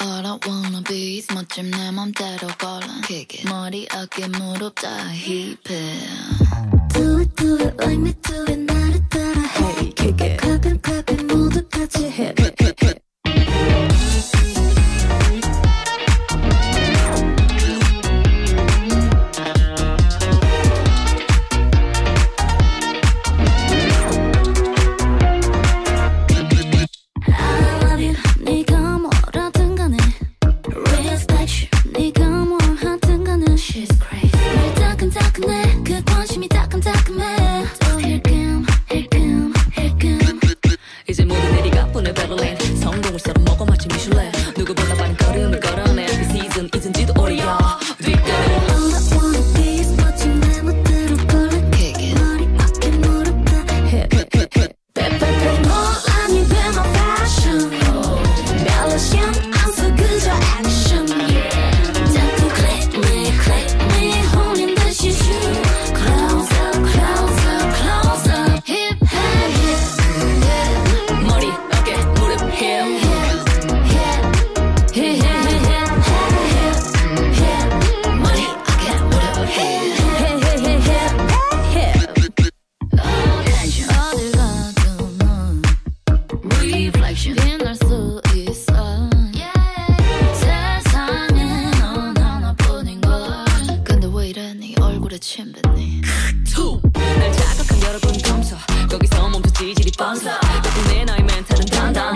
All I wanna be is 멋진 내 맘대로 걸어 Kick it. 머리 어깨 무릎 다 힙해. Do it do it like me do it 나를 따라해. Hey kick it. 만드니 날 자극한 여러 분 검소. 거기서 멈춰 지질이 뻔서 덕분에 나의 멘탈은 단단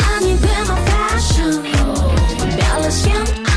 I need my fashion Białe się,